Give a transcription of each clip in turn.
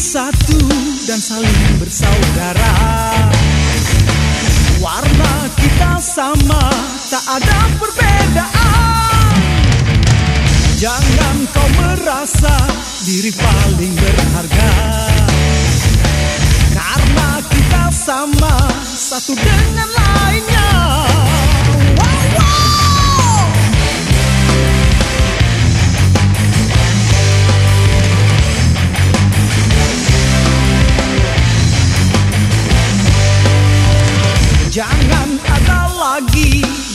kan saling bersaudara. Warna kita sama tak ada perbedaan. Jangan kau merasa diri paling berharga. Karena kita sama satu dengan lainnya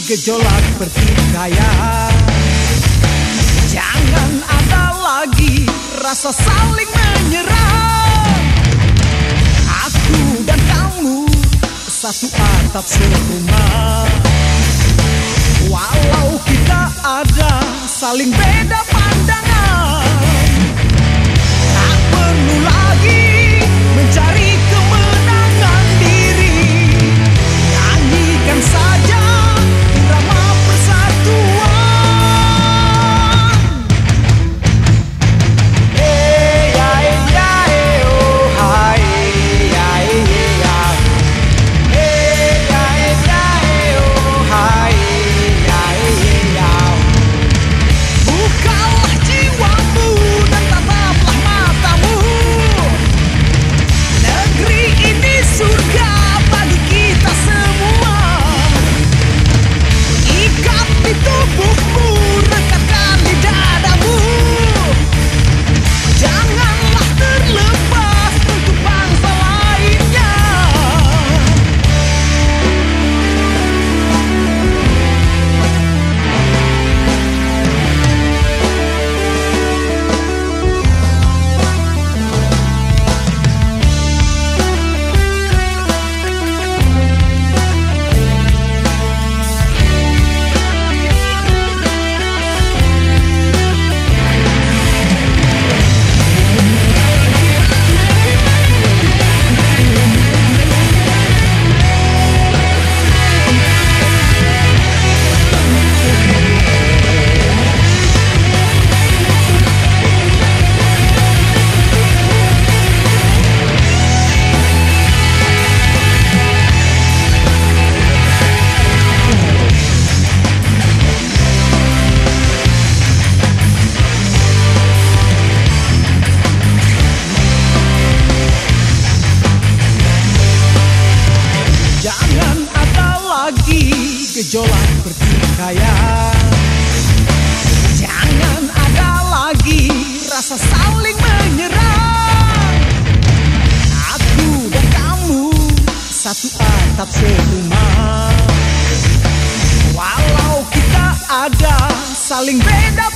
gejolak pertikaian Jangan ada lagi rasa saling menyerang Aku dan kamu satu atap serumah. Walau kita ada saling beda pandangan gejolak pertikaian Jangan ada lagi rasa saling menyerang Aku dan kamu satu atap serumah Walau kita ada saling beda